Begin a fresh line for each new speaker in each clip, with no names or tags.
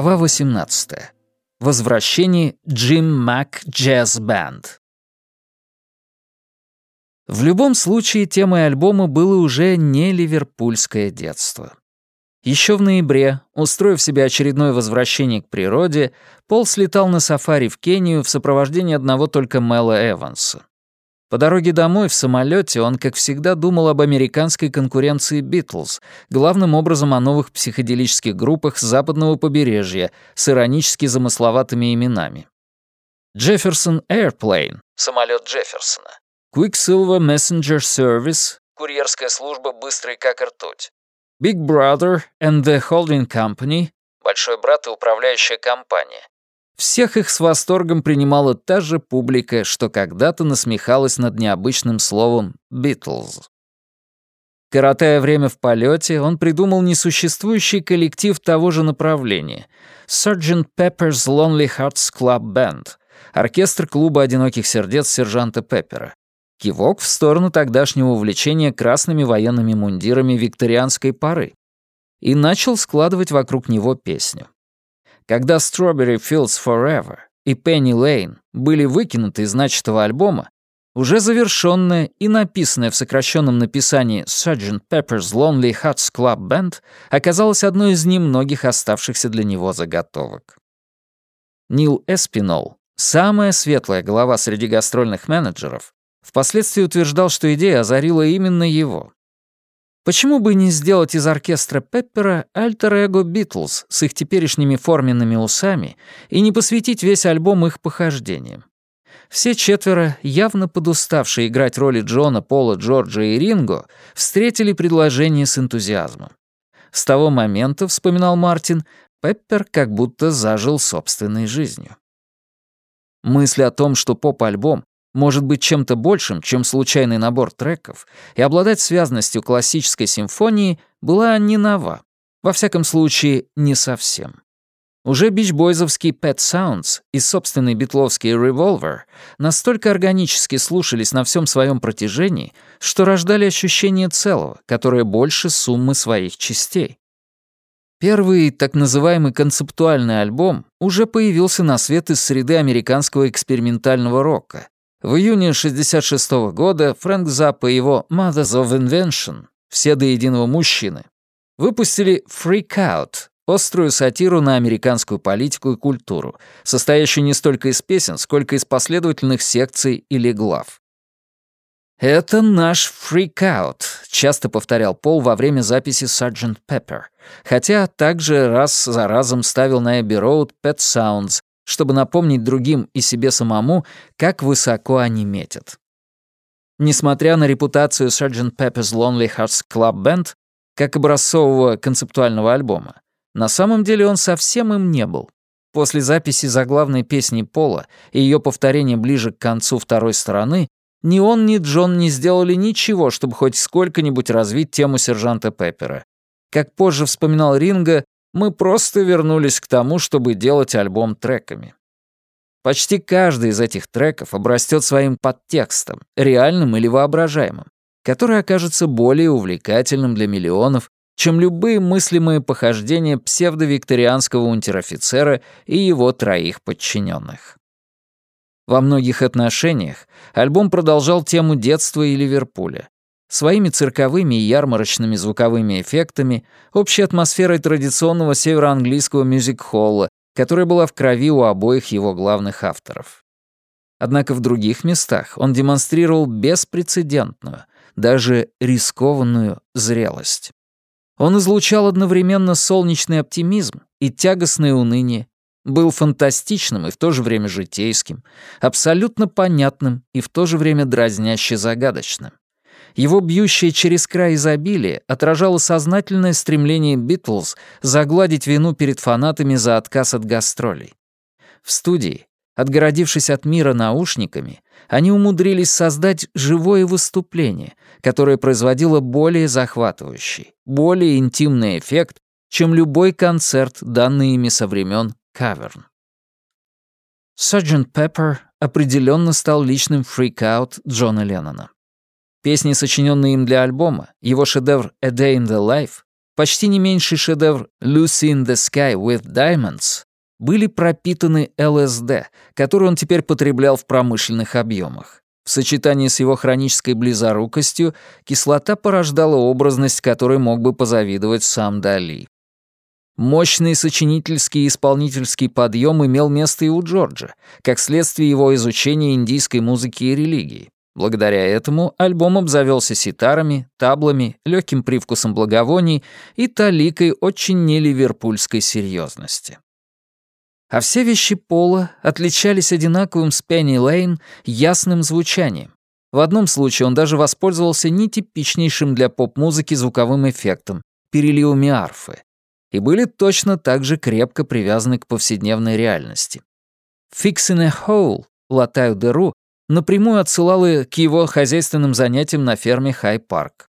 Глава 18. Возвращение Джим Мак Джаз Банд. В любом случае, темой альбома было уже не ливерпульское детство. Еще в ноябре, устроив себе очередное возвращение к природе, Пол слетал на сафари в Кению в сопровождении одного только Мэла Эванса. По дороге домой в самолете он, как всегда, думал об американской конкуренции «Битлз», главным образом о новых психоделических группах западного побережья с иронически замысловатыми именами. Джефферсон Airplane — самолет Джефферсона. Quicksilver Messenger Service — курьерская служба быстрый как ртуть. Big Brother and the Holding Company — большой брат и управляющая компания всех их с восторгом принимала та же публика, что когда-то насмехалась над необычным словом «Битлз». Коротая время в полете, он придумал несуществующий коллектив того же направления — Sgt. Pepper's Lonely Hearts Club Band, оркестр клуба одиноких сердец сержанта Пеппера. Кивок в сторону тогдашнего увлечения красными военными мундирами викторианской поры. И начал складывать вокруг него песню. Когда Strawberry Fields Forever и Penny Lane были выкинуты из начатого альбома, уже завершенная и написанная в сокращенном написании Sgt. Pepper's Lonely Hearts Club Band оказалась одной из немногих оставшихся для него заготовок. Нил Эспинол, самая светлая голова среди гастрольных менеджеров, впоследствии утверждал, что идея озарила именно его. Почему бы не сделать из оркестра Пеппера альтер-эго Битлз с их теперешними форменными усами и не посвятить весь альбом их похождениям? Все четверо, явно подуставшие играть роли Джона, Пола, Джорджа и Ринго, встретили предложение с энтузиазмом. С того момента, вспоминал Мартин, Пеппер как будто зажил собственной жизнью. Мысль о том, что поп-альбом может быть чем-то большим, чем случайный набор треков, и обладать связностью классической симфонии была не нова. Во всяком случае, не совсем. Уже бичбойзовский Pet Sounds и собственный битловский Revolver настолько органически слушались на всем своем протяжении, что рождали ощущение целого, которое больше суммы своих частей. Первый так называемый концептуальный альбом уже появился на свет из среды американского экспериментального рока, в июне 1966 -го года Фрэнк Заппа и его Mothers of Invention, все до единого мужчины, выпустили Freak Out, острую сатиру на американскую политику и культуру, состоящую не столько из песен, сколько из последовательных секций или глав. «Это наш фрикаут», — часто повторял Пол во время записи Sgt. Pepper, хотя также раз за разом ставил на Эбби Роуд Pet Sounds, чтобы напомнить другим и себе самому, как высоко они метят. Несмотря на репутацию Sgt. Pepper's Lonely Hearts Club Band, как образцового концептуального альбома, на самом деле он совсем им не был. После записи заглавной песни Пола и ее повторения ближе к концу второй стороны, ни он, ни Джон не сделали ничего, чтобы хоть сколько-нибудь развить тему сержанта Пеппера. Как позже вспоминал Ринга, мы просто вернулись к тому, чтобы делать альбом треками. Почти каждый из этих треков обрастет своим подтекстом, реальным или воображаемым, который окажется более увлекательным для миллионов, чем любые мыслимые похождения псевдовикторианского унтер-офицера и его троих подчиненных. Во многих отношениях альбом продолжал тему детства и Ливерпуля, Своими цирковыми и ярмарочными звуковыми эффектами, общей атмосферой традиционного североанглийского мюзик-холла, которая была в крови у обоих его главных авторов. Однако в других местах он демонстрировал беспрецедентную, даже рискованную зрелость. Он излучал одновременно солнечный оптимизм и тягостное уныние, был фантастичным и в то же время житейским, абсолютно понятным и в то же время дразняще загадочным. Его бьющее через край изобилие отражало сознательное стремление Битлз загладить вину перед фанатами за отказ от гастролей. В студии, отгородившись от мира наушниками, они умудрились создать живое выступление, которое производило более захватывающий, более интимный эффект, чем любой концерт, данный ими со времен каверн. Sgt. Pepper определенно стал личным фрикаут Джона Леннона. Песни, сочиненные им для альбома, его шедевр «A Day in the Life», почти не меньший шедевр «Lucy in the Sky with Diamonds» были пропитаны ЛСД, который он теперь потреблял в промышленных объемах. В сочетании с его хронической близорукостью кислота порождала образность, которой мог бы позавидовать сам Дали. Мощный сочинительский и исполнительский подъем имел место и у Джорджа, как следствие его изучения индийской музыки и религии. Благодаря этому альбом обзавелся ситарами, таблами, легким привкусом благовоний и толикой очень неливерпульской серьезности. А все вещи Пола отличались одинаковым с Пенни Лейн ясным звучанием. В одном случае он даже воспользовался нетипичнейшим для поп-музыки звуковым эффектом — переливами арфы и были точно так же крепко привязаны к повседневной реальности. «Fixing a hole» — «латаю дыру» напрямую отсылала к его хозяйственным занятиям на ферме Хай-Парк.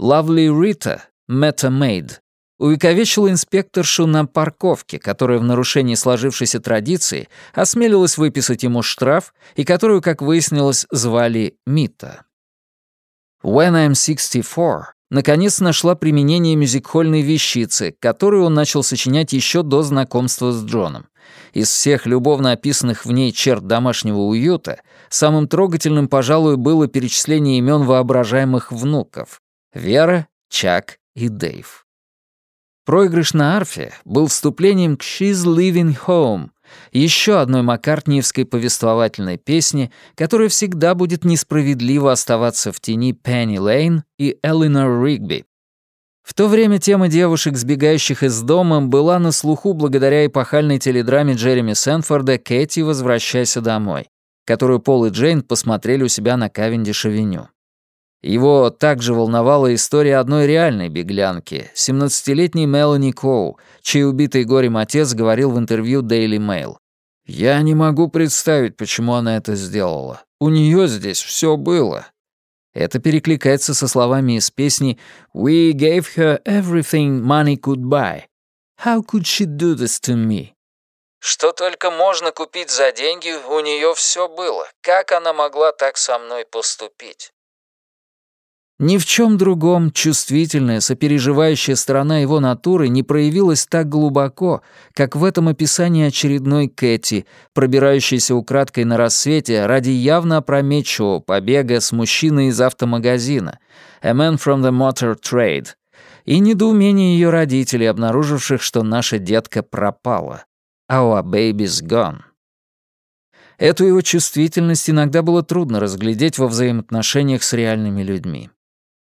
«Lovely Rita» — «Meta Made» увековечила инспекторшу на парковке, которая в нарушении сложившейся традиции осмелилась выписать ему штраф и которую, как выяснилось, звали Мита. «When I'm 64» наконец нашла применение мюзикхольной вещицы, которую он начал сочинять еще до знакомства с Джоном. Из всех любовно описанных в ней черт домашнего уюта самым трогательным, пожалуй, было перечисление имен воображаемых внуков — Вера, Чак и Дэйв. Проигрыш на арфе был вступлением к «She's Living Home», еще одной маккартниевской повествовательной песни, которая всегда будет несправедливо оставаться в тени Пенни Лейн и Элинор Ригби. В то время тема девушек, сбегающих из дома, была на слуху благодаря эпохальной теледраме Джереми Сэнфорда «Кэти, возвращайся домой», которую Пол и Джейн посмотрели у себя на Кавендиш-авеню. Его также волновала история одной реальной беглянки, 17-летней Мелани Коу, чей убитый горем отец говорил в интервью Daily Mail. «Я не могу представить, почему она это сделала. У нее здесь все было». Это перекликается со словами из песни «We gave her everything money could buy. How could she do this to me?» Что только можно купить за деньги, у нее все было. Как она могла так со мной поступить? Ни в чем другом чувствительная, сопереживающая сторона его натуры не проявилась так глубоко, как в этом описании очередной Кэти, пробирающейся украдкой на рассвете ради явно опрометчивого побега с мужчиной из автомагазина, «A man from the motor trade», и недоумение ее родителей, обнаруживших, что наша детка пропала. «Our baby's gone». Эту его чувствительность иногда было трудно разглядеть во взаимоотношениях с реальными людьми.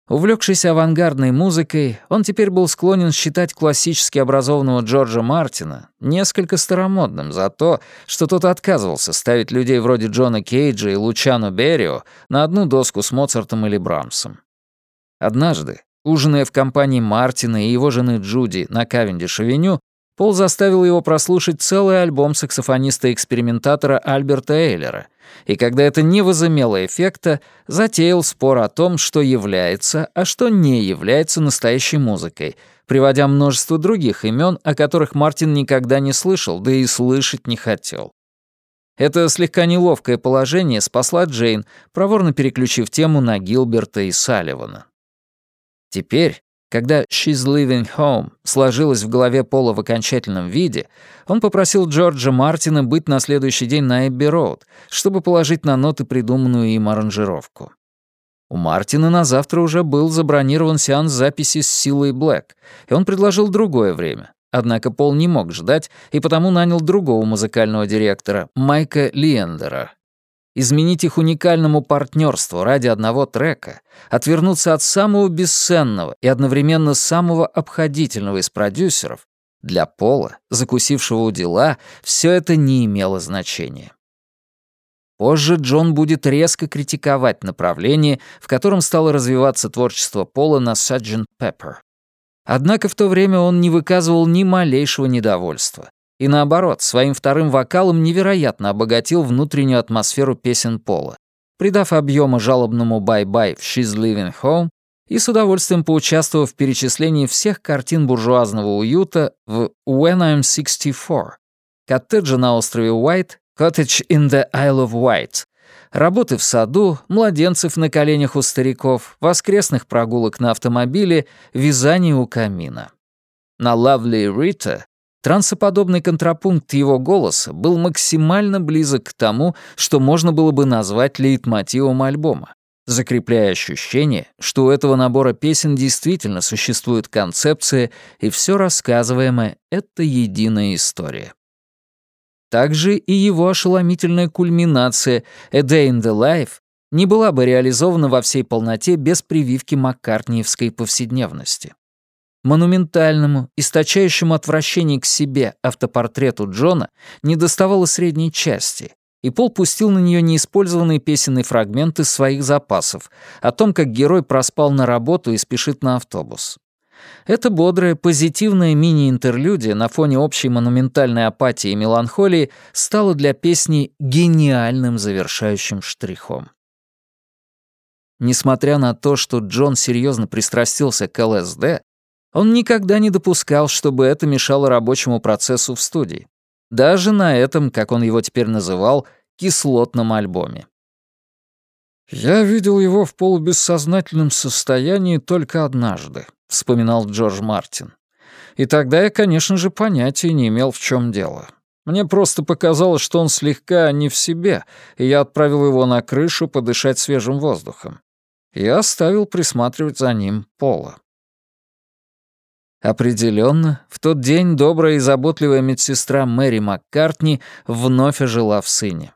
Увлекшись авангардной музыкой, он теперь был склонен считать классически образованного Джорджа Мартина несколько старомодным за то, что тот отказывался ставить людей вроде Джона Кейджа и Лучано Беррио на одну доску с Моцартом или Брамсом. Однажды, ужиная в компании Мартина и его жены Джуди на Кавендиш-авеню, Пол заставил его прослушать целый альбом саксофониста-экспериментатора Альберта Эйлера, и когда это не возымело эффекта, затеял спор о том, что является, а что не является настоящей музыкой, приводя множество других имен, о которых Мартин никогда не слышал, да и слышать не хотел. Это слегка неловкое положение спасла Джейн, проворно переключив тему на Гилберта и Салливана. Теперь, когда «She's Living Home» сложилась в голове Пола в окончательном виде, он попросил Джорджа Мартина быть на следующий день на Эбби-Роуд, чтобы положить на ноты придуманную им аранжировку. У Мартина на завтра уже был забронирован сеанс записи с Силой Блэк, и он предложил другое время. Однако Пол не мог ждать, и потому нанял другого музыкального директора, Майка Лиендера, изменить их уникальному партнерству ради одного трека, отвернуться от самого бесценного и одновременно самого обходительного из продюсеров, для Пола, закусившего у дела, все это не имело значения. Позже Джон будет резко критиковать направление, в котором стало развиваться творчество Пола на Sgt. Pepper. Однако в то время он не выказывал ни малейшего недовольства. И наоборот, своим вторым вокалом невероятно обогатил внутреннюю атмосферу песен Пола, придав объема жалобному «Bye-bye» в «She's Living Home» и с удовольствием поучаствовав в перечислении всех картин буржуазного уюта в «When I'm 64», «Коттеджа на острове Уайт», «Cottage in the Isle of Wight», работы в саду, младенцев на коленях у стариков, воскресных прогулок на автомобиле, вязание у камина. на «Lovely Rita» трансоподобный контрапункт его голоса был максимально близок к тому, что можно было бы назвать лейтмотивом альбома, закрепляя ощущение, что у этого набора песен действительно существует концепция, и все рассказываемое — это единая история. Также и его ошеломительная кульминация «A Day in the Life» не была бы реализована во всей полноте без прививки маккартниевской повседневности. Монументальному, источающему отвращение к себе автопортрету Джона недоставало средней части, и Пол пустил на нее неиспользованные песенные фрагменты своих запасов о том, как герой проспал на работу и спешит на автобус. Эта бодрая, позитивная мини-интерлюдия на фоне общей монументальной апатии и меланхолии стала для песни гениальным завершающим штрихом. Несмотря на то, что Джон серьезно пристрастился к ЛСД, он никогда не допускал, чтобы это мешало рабочему процессу в студии. Даже на этом, как он его теперь называл, кислотном альбоме. «Я видел его в полубессознательном состоянии только однажды», — вспоминал Джордж Мартин. «И тогда я, конечно же, понятия не имел, в чем дело. Мне просто показалось, что он слегка не в себе, и я отправил его на крышу подышать свежим воздухом. Я оставил присматривать за ним Пола. Определенно, в тот день добрая и заботливая медсестра Мэри Маккартни вновь ожила в сыне.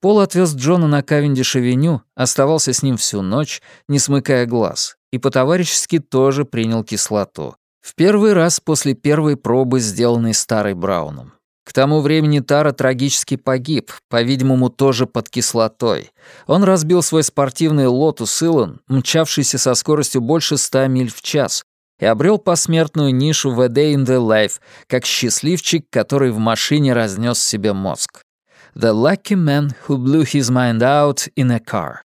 Пол отвез Джона на Кавендиш-авеню, оставался с ним всю ночь, не смыкая глаз, и по-товарищески тоже принял кислоту. В первый раз после первой пробы, сделанной старой Брауном. К тому времени Тара трагически погиб, по-видимому, тоже под кислотой. Он разбил свой спортивный Lotus Elan, мчавшийся со скоростью больше ста миль в час, и обрел посмертную нишу в A Day in the Life, как счастливчик, который в машине разнес себе мозг. The lucky man who blew his mind out in a car.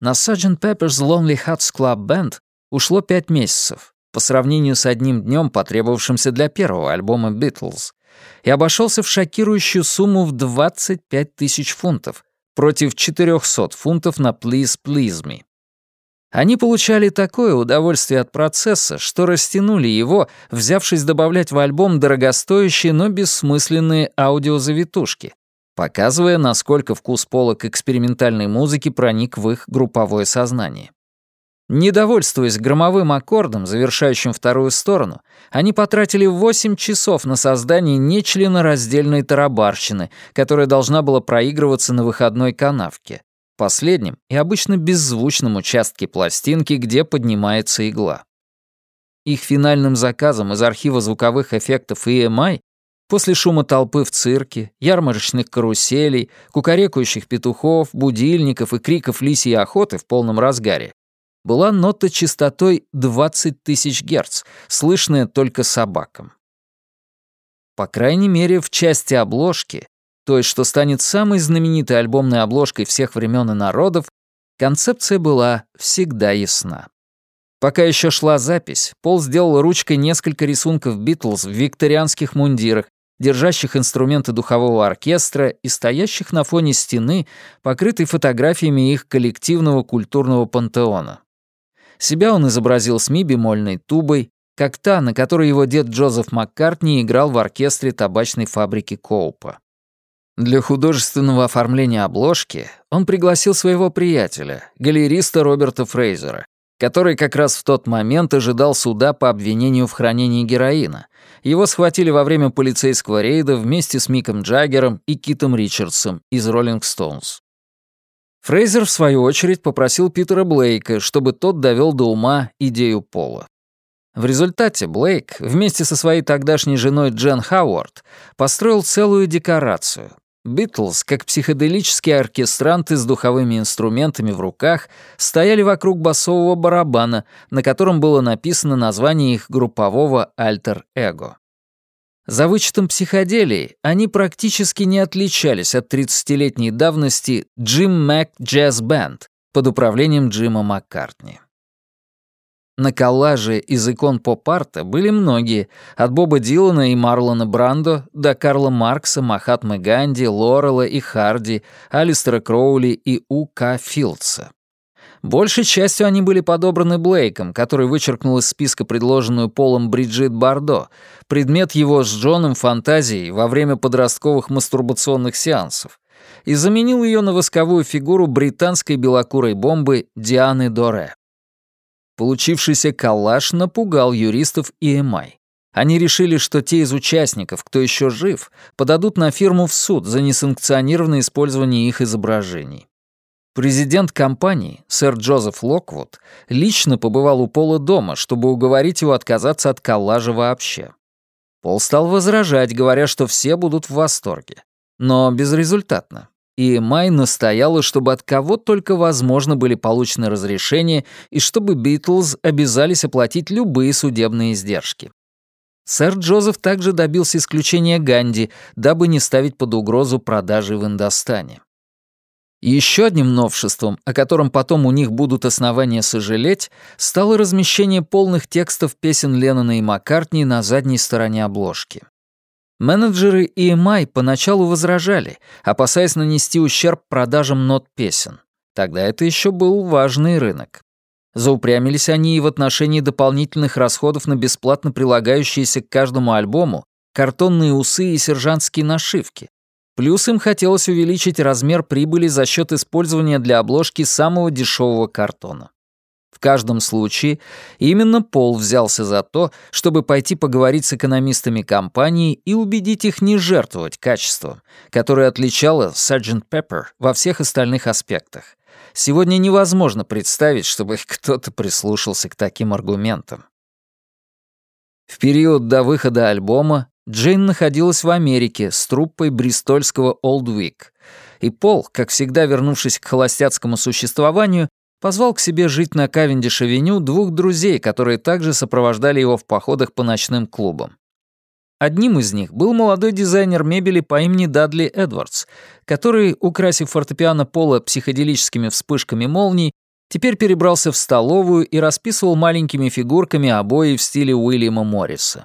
На Sgt. Pepper's Lonely Hearts Club Band ушло пять месяцев, по сравнению с одним днем, потребовавшимся для первого альбома «Битлз», и обошелся в шокирующую сумму в 25 тысяч фунтов против 400 фунтов на «Please, Please Me». Они получали такое удовольствие от процесса, что растянули его, взявшись добавлять в альбом дорогостоящие, но бессмысленные аудиозавитушки, показывая, насколько вкус Пола к экспериментальной музыке проник в их групповое сознание. Недовольствуясь громовым аккордом, завершающим вторую сторону, они потратили 8 часов на создание нечленораздельной тарабарщины, которая должна была проигрываться на выходной канавке, последнем и обычно беззвучном участке пластинки, где поднимается игла. Их финальным заказом из архива звуковых эффектов EMI после шума толпы в цирке, ярмарочных каруселей, кукарекающих петухов, будильников и криков лисьей охоты в полном разгаре была нота частотой 20 тысяч герц, слышная только собакам. По крайней мере, в части обложки той, что станет самой знаменитой альбомной обложкой всех времен и народов, концепция была всегда ясна. Пока еще шла запись, Пол сделал ручкой несколько рисунков Битлз в викторианских мундирах, держащих инструменты духового оркестра и стоящих на фоне стены, покрытой фотографиями их коллективного культурного пантеона. Себя он изобразил с ми-бемольной тубой, как та, на которой его дед Джозеф Маккартни играл в оркестре табачной фабрики Коупа. Для художественного оформления обложки он пригласил своего приятеля, галериста Роберта Фрейзера, который как раз в тот момент ожидал суда по обвинению в хранении героина. Его схватили во время полицейского рейда вместе с Миком Джаггером и Китом Ричардсом из «Роллинг Стоунс». Фрейзер, в свою очередь, попросил Питера Блейка, чтобы тот довел до ума идею Пола. В результате Блейк вместе со своей тогдашней женой Джен Хауард построил целую декорацию, Битлз, как психоделические оркестранты с духовыми инструментами в руках, стояли вокруг басового барабана, на котором было написано название их группового альтер-эго. За вычетом психоделии они практически не отличались от 30-летней давности Джим Мак Джаз Бенд под управлением Джима Маккартни. На коллаже из икон поп-арта были многие, от Боба Дилана и Марлона Брандо до Карла Маркса, Махатмы Ганди, Лорела и Харди, Алистера Кроули и У.К. Филдса. Большей частью они были подобраны Блейком, который вычеркнул из списка предложенную Полом Бриджит Бардо, предмет его с Джоном фантазии во время подростковых мастурбационных сеансов, и заменил ее на восковую фигуру британской белокурой бомбы Дианы Доре. Получившийся коллаж напугал юристов EMI. Они решили, что те из участников, кто еще жив, подадут на фирму в суд за несанкционированное использование их изображений. Президент компании, сэр Джозеф Локвуд, лично побывал у Пола дома, чтобы уговорить его отказаться от коллажа вообще. Пол стал возражать, говоря, что все будут в восторге. Но безрезультатно. И Май настояла, чтобы от кого только возможно были получены разрешения и чтобы Битлз обязались оплатить любые судебные издержки. Сэр Джозеф также добился исключения Ганди, дабы не ставить под угрозу продажи в Индостане. Еще одним новшеством, о котором потом у них будут основания сожалеть, стало размещение полных текстов песен Леннона и Маккартни на задней стороне обложки. Менеджеры EMI поначалу возражали, опасаясь нанести ущерб продажам нот песен. Тогда это еще был важный рынок. Заупрямились они и в отношении дополнительных расходов на бесплатно прилагающиеся к каждому альбому картонные усы и сержантские нашивки, Плюс им хотелось увеличить размер прибыли за счет использования для обложки самого дешевого картона. В каждом случае именно Пол взялся за то, чтобы пойти поговорить с экономистами компании и убедить их не жертвовать качеством, которое отличало Sgt. Pepper во всех остальных аспектах. Сегодня невозможно представить, чтобы кто-то прислушался к таким аргументам. В период до выхода альбома Джейн находилась в Америке с труппой бристольского Олдвик, и Пол, как всегда вернувшись к холостяцкому существованию, позвал к себе жить на Кавендиш-авеню двух друзей, которые также сопровождали его в походах по ночным клубам. Одним из них был молодой дизайнер мебели по имени Дадли Эдвардс, который, украсив фортепиано Пола психоделическими вспышками молний, теперь перебрался в столовую и расписывал маленькими фигурками обои в стиле Уильяма Морриса.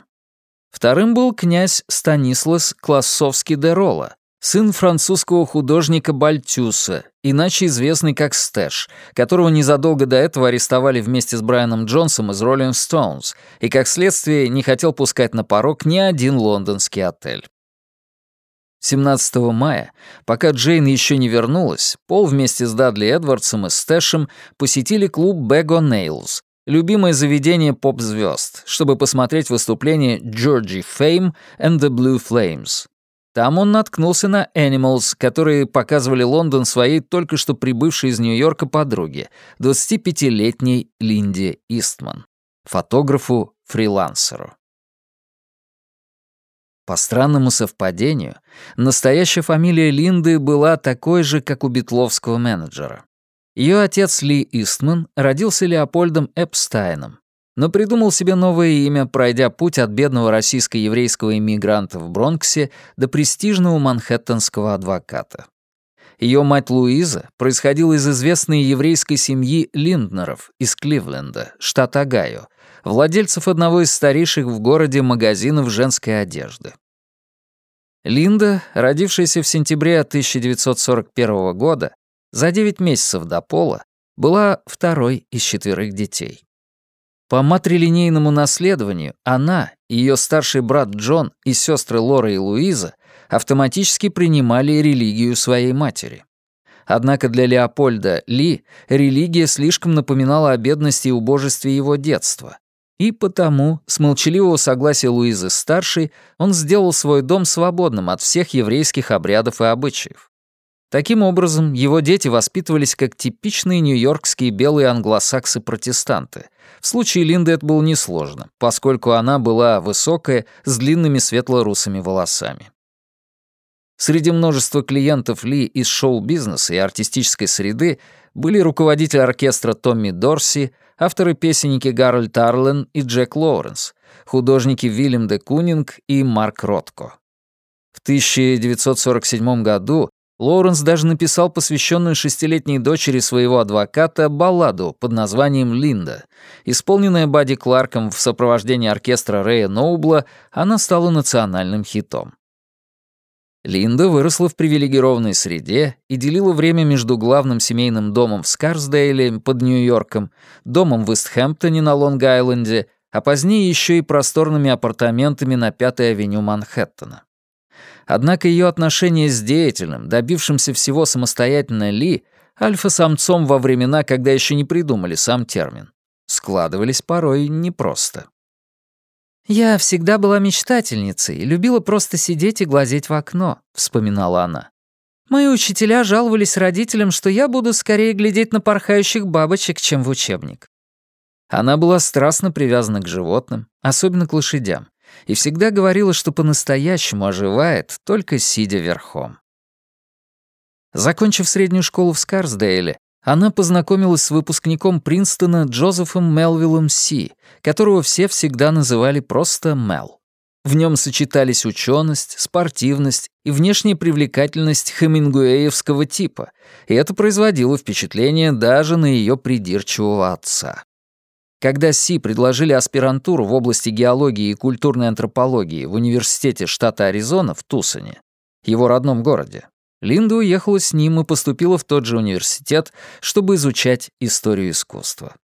Вторым был князь Станислас Классовский де Ролла, сын французского художника Бальтюса, иначе известный как Стэш, которого незадолго до этого арестовали вместе с Брайаном Джонсом из Rolling Stones и, как следствие, не хотел пускать на порог ни один лондонский отель. 17 мая, пока Джейн еще не вернулась, Пол вместе с Дадли Эдвардсом и Стэшем посетили клуб Бего Нейлз, любимое заведение поп-звезд, чтобы посмотреть выступление Georgie Fame and the Blue Flames. Там он наткнулся на Animals, которые показывали Лондон своей только что прибывшей из Нью-Йорка подруге, 25-летней Линде Истман, фотографу-фрилансеру. По странному совпадению, настоящая фамилия Линды была такой же, как у битловского менеджера. Ее отец Ли Истман родился Леопольдом Эпстайном, но придумал себе новое имя, пройдя путь от бедного российско-еврейского иммигранта в Бронксе до престижного манхэттенского адвоката. Ее мать Луиза происходила из известной еврейской семьи Линднеров из Кливленда, штат Огайо, владельцев одного из старейших в городе магазинов женской одежды. Линда, родившаяся в сентябре 1941 года, за 9 месяцев до пола была второй из четверых детей. По матрилинейному наследованию она, ее старший брат Джон и сестры Лора и Луиза автоматически принимали религию своей матери. Однако для Леопольда Ли религия слишком напоминала о бедности и убожестве его детства. И потому, с молчаливого согласия Луизы-старшей, он сделал свой дом свободным от всех еврейских обрядов и обычаев. Таким образом, его дети воспитывались как типичные нью-йоркские белые англосаксы-протестанты. В случае Линды это было несложно, поскольку она была высокая, с длинными светло-русыми волосами. Среди множества клиентов Ли из шоу-бизнеса и артистической среды были руководитель оркестра Томми Дорси, авторы-песенники Гарольд Арлен и Джек Лоуренс, художники Вильям де Кунинг и Марк Ротко. В 1947 году Лоуренс даже написал посвященную шестилетней дочери своего адвоката балладу под названием «Линда». Исполненная Бадди Кларком в сопровождении оркестра Рэя Ноубла, она стала национальным хитом. Линда выросла в привилегированной среде и делила время между главным семейным домом в Скарсдейле под Нью-Йорком, домом в Истхэмптоне на Лонг-Айленде, а позднее еще и просторными апартаментами на Пятой авеню Манхэттена. Однако ее отношения с деятельным, добившимся всего самостоятельно Ли, альфа-самцом во времена, когда еще не придумали сам термин, складывались порой непросто.
«Я всегда была мечтательницей и любила просто сидеть и глазеть в окно», — вспоминала она. «Мои учителя жаловались родителям, что я буду скорее глядеть на порхающих бабочек, чем в учебник».
Она была страстно привязана к животным, особенно к лошадям, и всегда говорила, что по-настоящему оживает, только сидя верхом. Закончив среднюю школу в Скарсдейле, она познакомилась с выпускником Принстона Джозефом Мелвиллом Си, которого все всегда называли просто Мел. В нем сочетались ученость, спортивность и внешняя привлекательность хемингуэевского типа, и это производило впечатление даже на ее придирчивого отца. Когда Си предложили аспирантуру в области геологии и культурной антропологии в университете штата Аризона в Тусоне, его родном городе, Линда уехала с ним и поступила в тот же университет, чтобы изучать историю искусства.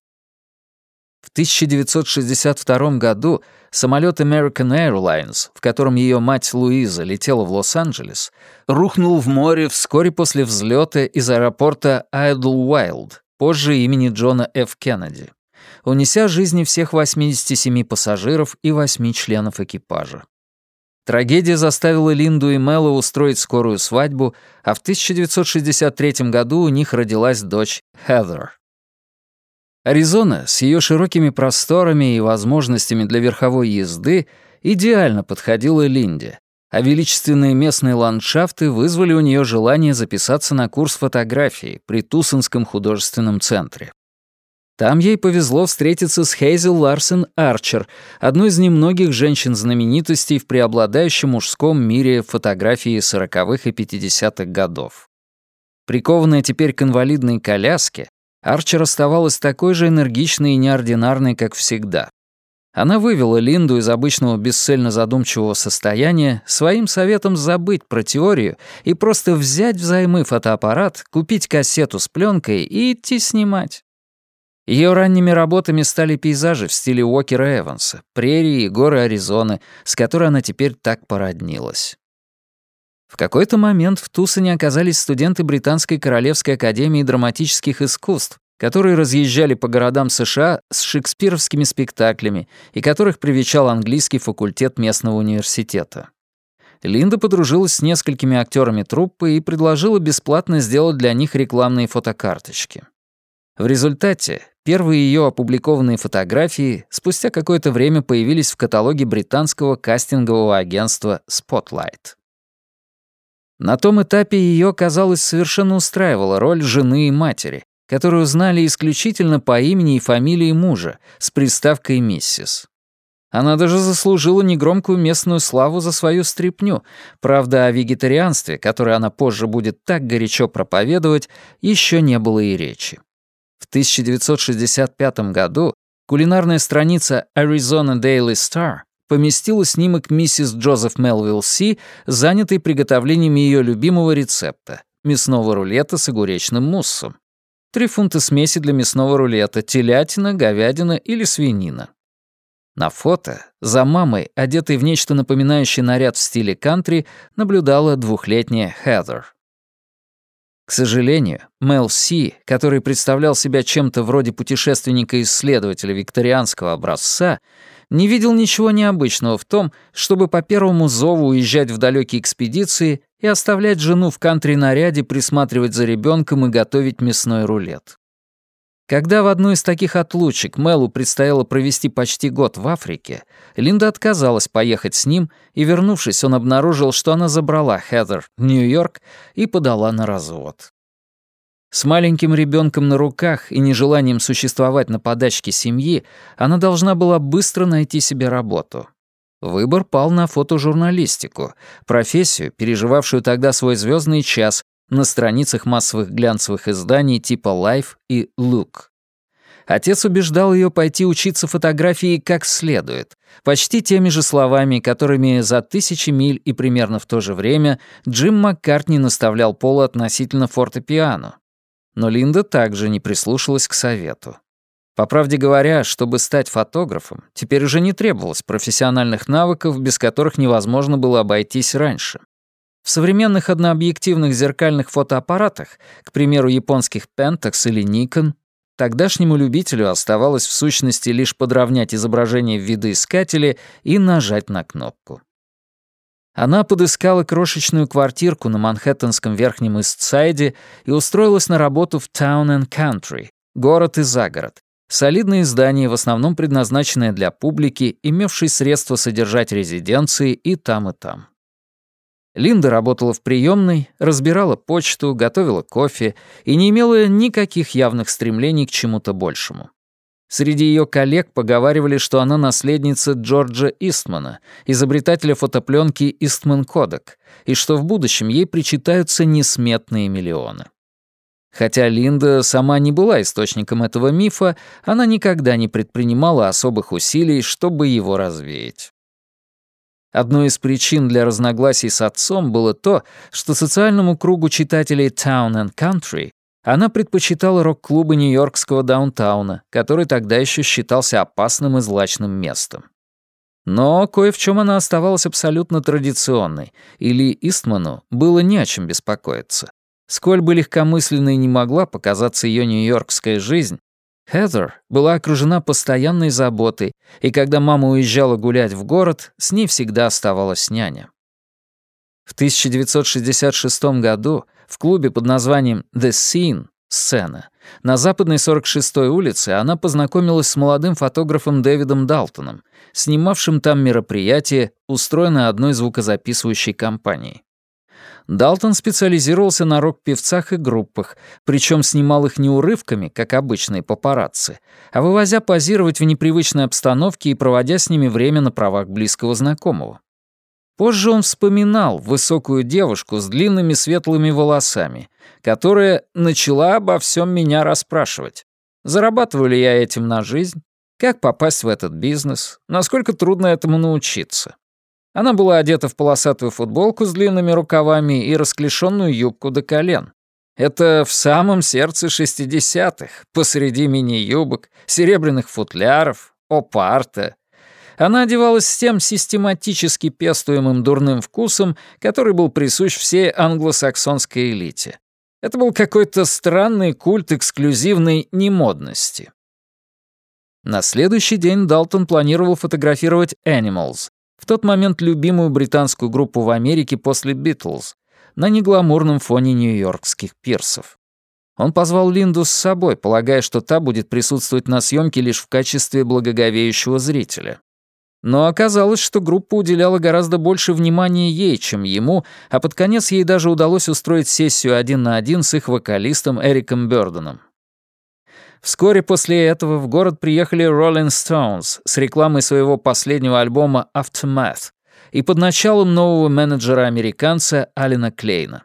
В 1962 году самолет American Airlines, в котором ее мать Луиза летела в Лос-Анджелес, рухнул в море вскоре после взлета из аэропорта Айдлвайлд, позже имени Джона Ф. Кеннеди, унеся жизни всех 87 пассажиров и 8 членов экипажа. Трагедия заставила Линду и Мэлла устроить скорую свадьбу, а в 1963 году у них родилась дочь Хедер. Аризона с ее широкими просторами и возможностями для верховой езды идеально подходила Линде, а величественные местные ландшафты вызвали у нее желание записаться на курс фотографии при Тусонском художественном центре. Там ей повезло встретиться с Хейзел Ларсен Арчер, одной из немногих женщин-знаменитостей в преобладающем мужском мире фотографии сороковых и пятидесятых годов. Прикованная теперь к инвалидной коляске, Арчер оставалась такой же энергичной и неординарной, как всегда. Она вывела Линду из обычного бесцельно задумчивого состояния своим советом забыть про теорию и просто взять взаймы фотоаппарат, купить кассету с пленкой и идти снимать. Ее ранними работами стали пейзажи в стиле Уокера Эванса, прерии и горы Аризоны, с которой она теперь так породнилась. В какой-то момент в Тусоне оказались студенты Британской Королевской Академии драматических искусств, которые разъезжали по городам США с шекспировскими спектаклями и которых привечал английский факультет местного университета. Линда подружилась с несколькими актерами труппы и предложила бесплатно сделать для них рекламные фотокарточки. В результате первые ее опубликованные фотографии спустя какое-то время появились в каталоге британского кастингового агентства Spotlight. На том этапе ее, казалось, совершенно устраивала роль жены и матери, которую знали исключительно по имени и фамилии мужа, с приставкой «миссис». Она даже заслужила негромкую местную славу за свою стряпню. Правда, о вегетарианстве, которое она позже будет так горячо проповедовать, еще не было и речи. В 1965 году кулинарная страница Arizona Daily Star поместила снимок миссис Джозеф Мелвилл Си, занятой приготовлением ее любимого рецепта — мясного рулета с огуречным муссом. Три фунта смеси для мясного рулета — телятина, говядина или свинина. На фото за мамой, одетой в нечто напоминающее наряд в стиле кантри, наблюдала двухлетняя Хедер. К сожалению, Мел Си, который представлял себя чем-то вроде путешественника-исследователя викторианского образца, не видел ничего необычного в том, чтобы по первому зову уезжать в далекие экспедиции и оставлять жену в кантри-наряде присматривать за ребенком и готовить мясной рулет. Когда в одну из таких отлучек Мелу предстояло провести почти год в Африке, Линда отказалась поехать с ним, и, вернувшись, он обнаружил, что она забрала Хедер в Нью-Йорк и подала на развод. С маленьким ребенком на руках и нежеланием существовать на подачке семьи, она должна была быстро найти себе работу. Выбор пал на фотожурналистику, профессию, переживавшую тогда свой звездный час на страницах массовых глянцевых изданий типа Life и Look. Отец убеждал ее пойти учиться фотографии как следует, почти теми же словами, которыми за тысячи миль и примерно в то же время Джим Маккартни наставлял Полу относительно фортепиано. Но Линда также не прислушалась к совету. По правде говоря, чтобы стать фотографом, теперь уже не требовалось профессиональных навыков, без которых невозможно было обойтись раньше. В современных однообъективных зеркальных фотоаппаратах, к примеру, японских Pentax или Nikon, тогдашнему любителю оставалось в сущности лишь подровнять изображение в видоискателе и нажать на кнопку. Она подыскала крошечную квартирку на Манхэттенском Верхнем Истсайде и устроилась на работу в Town and Country, город и загород, Солидное здание, в основном предназначенное для публики, имевшей средства содержать резиденции и там, и там. Линда работала в приемной, разбирала почту, готовила кофе и не имела никаких явных стремлений к чему-то большему. Среди ее коллег поговаривали, что она наследница Джорджа Истмана, изобретателя фотопленки Истман Кодек, и что в будущем ей причитаются несметные миллионы. Хотя Линда сама не была источником этого мифа, она никогда не предпринимала особых усилий, чтобы его развеять. Одной из причин для разногласий с отцом было то, что социальному кругу читателей Town and Country она предпочитала рок-клубы нью-йоркского даунтауна, который тогда еще считался опасным и злачным местом. Но кое в чем она оставалась абсолютно традиционной, или Истману было не о чем беспокоиться. Сколь бы легкомысленной не могла показаться ее нью-йоркская жизнь, Хезер была окружена постоянной заботой, и когда мама уезжала гулять в город, с ней всегда оставалась няня. В 1966 году в клубе под названием «The Scene» — «Сцена» на западной 46-й улице она познакомилась с молодым фотографом Дэвидом Далтоном, снимавшим там мероприятие, устроенное одной звукозаписывающей компанией. Далтон специализировался на рок-певцах и группах, причем снимал их не урывками, как обычные папарацци, а вывозя позировать в непривычной обстановке и проводя с ними время на правах близкого знакомого. Позже он вспоминал высокую девушку с длинными светлыми волосами, которая начала обо всем меня расспрашивать. Зарабатываю ли я этим на жизнь? Как попасть в этот бизнес? Насколько трудно этому научиться? Она была одета в полосатую футболку с длинными рукавами и расклешенную юбку до колен. Это в самом сердце 60-х, посреди мини-юбок, серебряных футляров, опарта. Она одевалась с тем систематически пестуемым дурным вкусом, который был присущ всей англосаксонской элите. Это был какой-то странный культ эксклюзивной немодности. На следующий день Далтон планировал фотографировать Animals, в тот момент любимую британскую группу в Америке после «Битлз», на негламурном фоне нью-йоркских пирсов. Он позвал Линду с собой, полагая, что та будет присутствовать на съемке лишь в качестве благоговеющего зрителя. Но оказалось, что группа уделяла гораздо больше внимания ей, чем ему, а под конец ей даже удалось устроить сессию один на один с их вокалистом Эриком Бёрденом. Вскоре после этого в город приехали Rolling Stones с рекламой своего последнего альбома Aftermath и под началом нового менеджера-американца Алина Клейна.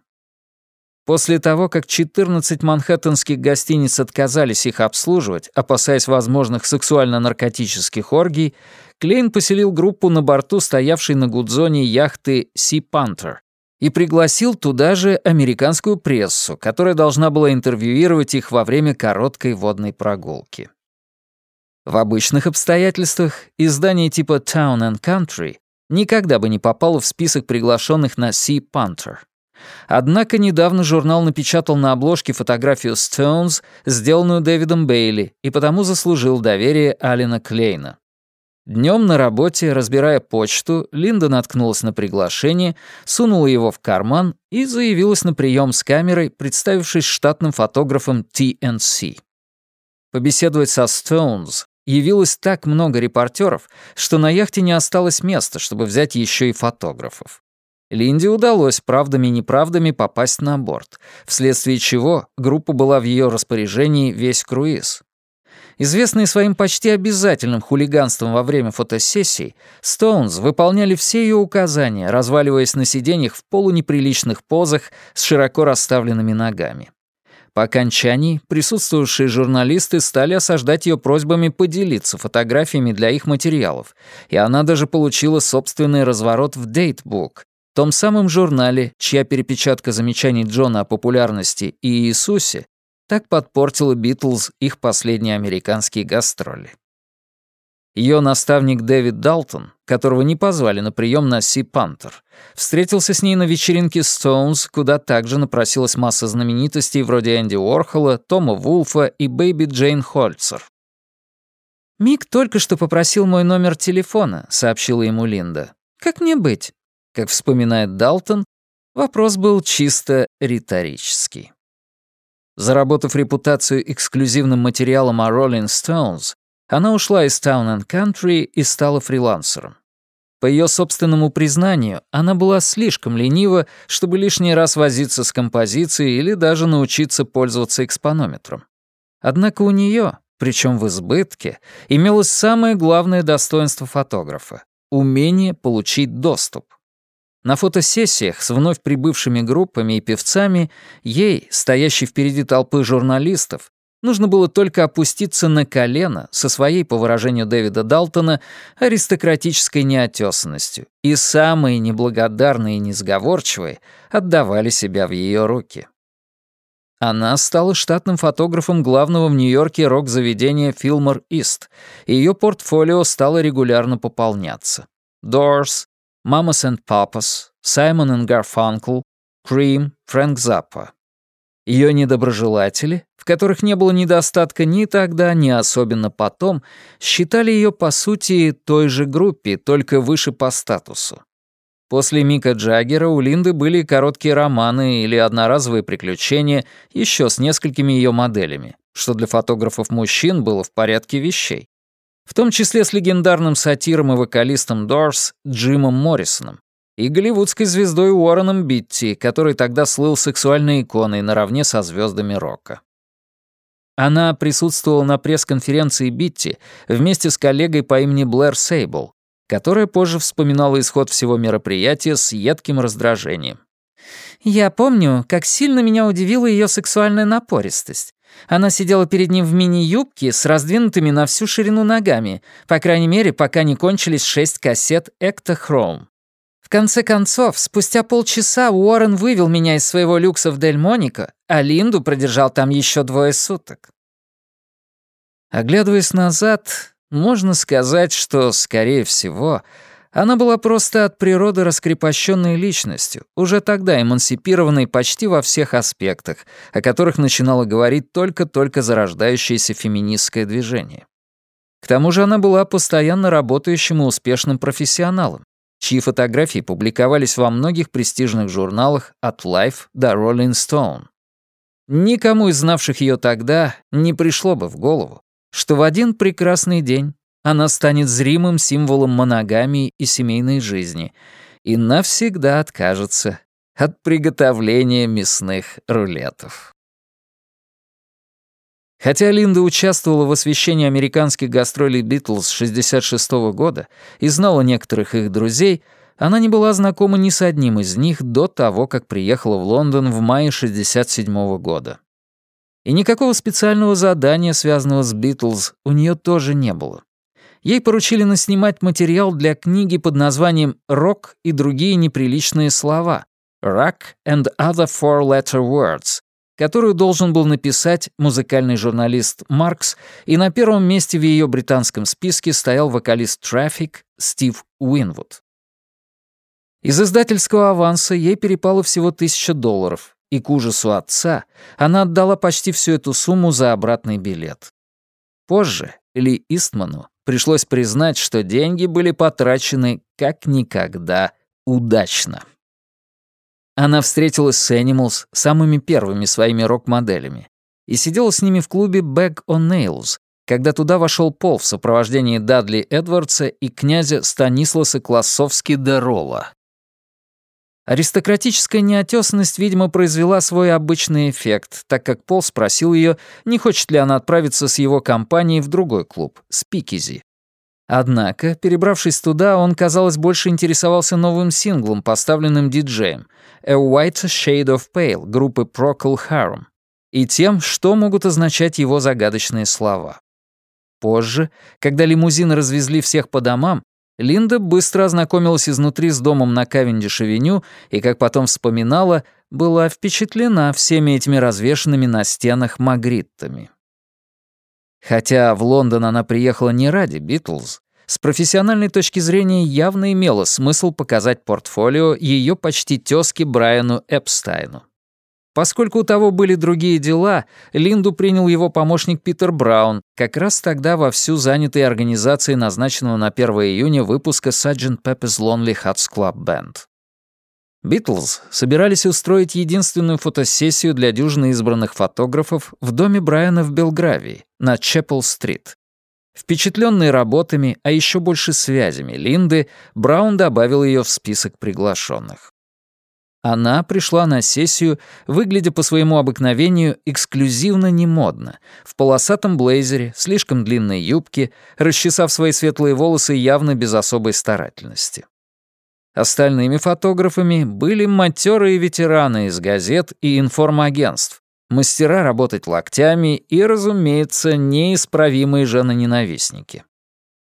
После того, как 14 манхэттенских гостиниц отказались их обслуживать, опасаясь возможных сексуально-наркотических оргий, Клейн поселил группу на борту стоявшей на Гудзоне яхты Sea Panther, и пригласил туда же американскую прессу, которая должна была интервьюировать их во время короткой водной прогулки. В обычных обстоятельствах издание типа Town and Country никогда бы не попало в список приглашенных на Sea Panther. Однако недавно журнал напечатал на обложке фотографию Stones, сделанную Дэвидом Бейли, и потому заслужил доверие Алина Клейна. Днем на работе, разбирая почту, Линда наткнулась на приглашение, сунула его в карман и заявилась на прием с камерой, представившись штатным фотографом TNC. Побеседовать со Stones явилось так много репортеров, что на яхте не осталось места, чтобы взять еще и фотографов. Линде удалось правдами и неправдами попасть на борт, вследствие чего группа была в ее распоряжении весь круиз. Известные своим почти обязательным хулиганством во время фотосессий, Стоунс выполняли все ее указания, разваливаясь на сиденьях в полунеприличных позах с широко расставленными ногами. По окончании присутствовавшие журналисты стали осаждать ее просьбами поделиться фотографиями для их материалов, и она даже получила собственный разворот в Дейтбук, том самом журнале, чья перепечатка замечаний Джона о популярности и Иисусе так подпортила Битлз их последние американские гастроли. Ее наставник Дэвид Далтон, которого не позвали на прием на Си Пантер, встретился с ней на вечеринке Stones, куда также напросилась масса знаменитостей вроде Энди Уорхола, Тома Вулфа и Бэйби Джейн Хольцер.
«Мик только что попросил мой номер телефона», — сообщила ему Линда. «Как мне быть?»
Как вспоминает Далтон, вопрос был чисто риторический. Заработав репутацию эксклюзивным материалом о Rolling Stones, она ушла из Town and Country и стала фрилансером. По ее собственному признанию, она была слишком ленива, чтобы лишний раз возиться с композицией или даже научиться пользоваться экспонометром. Однако у нее, причем в избытке, имелось самое главное достоинство фотографа — умение получить доступ. На фотосессиях с вновь прибывшими группами и певцами ей, стоящей впереди толпы журналистов, Нужно было только опуститься на колено со своей, по выражению Дэвида Далтона, аристократической неотесанностью, и самые неблагодарные и несговорчивые отдавали себя в ее руки. Она стала штатным фотографом главного в Нью-Йорке рок-заведения Fillmore East, и ее портфолио стало регулярно пополняться. Doors, Mamas and Papas, Simon and Garfunkel, Cream, Frank Zappa. Ее недоброжелатели, в которых не было недостатка ни тогда, ни особенно потом, считали ее, по сути, той же группе, только выше по статусу. После Мика Джаггера у Линды были короткие романы или одноразовые приключения еще с несколькими ее моделями, что для фотографов мужчин было в порядке вещей. В том числе с легендарным сатиром и вокалистом Дорс Джимом Моррисоном, и голливудской звездой Уорреном Битти, который тогда слыл сексуальной иконой наравне со звездами рока. Она присутствовала на пресс-конференции Битти вместе с коллегой по имени Блэр Сейбл, которая позже вспоминала исход всего мероприятия с едким раздражением.
«Я помню, как сильно меня удивила ее сексуальная напористость. Она сидела перед ним в мини-юбке с раздвинутыми на всю ширину ногами, по крайней мере, пока не кончились шесть кассет «Экта Хроум» конце концов, спустя полчаса Уоррен вывел меня из своего люкса в Дель Монико, а Линду продержал там еще двое суток.
Оглядываясь назад, можно сказать, что, скорее всего, она была просто от природы раскрепощенной личностью, уже тогда эмансипированной почти во всех аспектах, о которых начинало говорить только-только зарождающееся феминистское движение. К тому же она была постоянно работающим и успешным профессионалом, чьи фотографии публиковались во многих престижных журналах от Life до Rolling Stone. Никому из знавших ее тогда не пришло бы в голову, что в один прекрасный день она станет зримым символом моногамии и семейной жизни и навсегда откажется от приготовления мясных рулетов. Хотя Линда участвовала в освещении американских гастролей Битлз 66 -го года и знала некоторых их друзей, она не была знакома ни с одним из них до того, как приехала в Лондон в мае 67 -го года. И никакого специального задания, связанного с Битлз, у нее тоже не было. Ей поручили наснимать материал для книги под названием «Рок и другие неприличные слова» «Rock and Other Four-Letter Words», которую должен был написать музыкальный журналист Маркс, и на первом месте в ее британском списке стоял вокалист Traffic Стив Уинвуд. Из издательского аванса ей перепало всего тысяча долларов, и к ужасу отца она отдала почти всю эту сумму за обратный билет. Позже Ли Истману пришлось признать, что деньги были потрачены как никогда удачно. Она встретилась с Animals, самыми первыми своими рок-моделями, и сидела с ними в клубе Bag on Nails, когда туда вошел Пол в сопровождении Дадли Эдвардса и князя Станисласа Классовски де Ролла. Аристократическая неотесанность, видимо, произвела свой обычный эффект, так как Пол спросил ее, не хочет ли она отправиться с его компанией в другой клуб, Спикизи. Однако, перебравшись туда, он, казалось, больше интересовался новым синглом, поставленным диджеем «A White Shade of Pale» группы Procol Harum. и тем, что могут означать его загадочные слова. Позже, когда лимузины развезли всех по домам, Линда быстро ознакомилась изнутри с домом на Кавендиш-авеню и, как потом вспоминала, была впечатлена всеми этими развешанными на стенах магриттами. Хотя в Лондон она приехала не ради Битлз, с профессиональной точки зрения явно имело смысл показать портфолио ее почти тёзке Брайану Эпстайну. Поскольку у того были другие дела, Линду принял его помощник Питер Браун, как раз тогда вовсю занятый организацией назначенного на 1 июня выпуска Sgt. Pepper's Lonely Hearts Club Band. Битлз собирались устроить единственную фотосессию для дюжины избранных фотографов в доме Брайана в Белгравии, на Чеппел-стрит. Впечатленный работами, а еще больше связями Линды, Браун добавил ее в список приглашенных. Она пришла на сессию, выглядя по своему обыкновению эксклюзивно немодно, в полосатом блейзере, слишком длинной юбке, расчесав свои светлые волосы явно без особой старательности. Остальными фотографами были матерые ветераны из газет и информагентств, мастера работать локтями и, разумеется, неисправимые женоненавистники.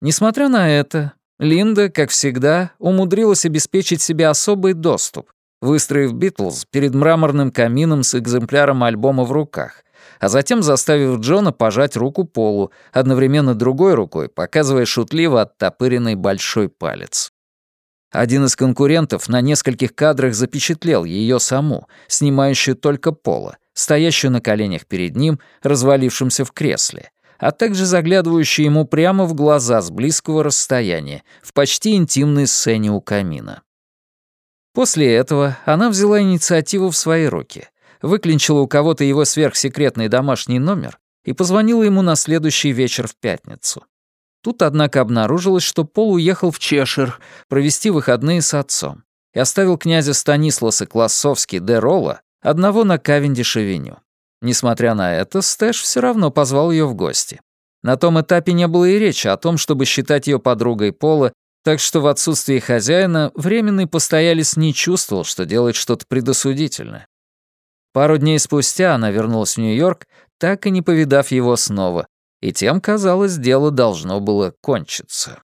Несмотря на это, Линда, как всегда, умудрилась обеспечить себе особый доступ, выстроив Битлз перед мраморным камином с экземпляром альбома в руках, а затем заставив Джона пожать руку Полу, одновременно другой рукой, показывая шутливо оттопыренный большой палец. Один из конкурентов на нескольких кадрах запечатлел ее саму, снимающую только Пола, стоящую на коленях перед ним, развалившимся в кресле, а также заглядывающую ему прямо в глаза с близкого расстояния, в почти интимной сцене у камина. После этого она взяла инициативу в свои руки, выклинчила у кого-то его сверхсекретный домашний номер и позвонила ему на следующий вечер в пятницу. Тут, однако, обнаружилось, что Пол уехал в Чешир провести выходные с отцом и оставил князя Станисласа Классовски де Ролла одного на Кавендиш-авеню. Несмотря на это, Стэш все равно позвал ее в гости. На том этапе не было и речи о том, чтобы считать ее подругой Пола так что в отсутствие хозяина временный постоялец не чувствовал, что делает что-то предосудительное. Пару дней спустя она вернулась в Нью-Йорк, так и не повидав его снова, и тем, казалось, дело должно было кончиться.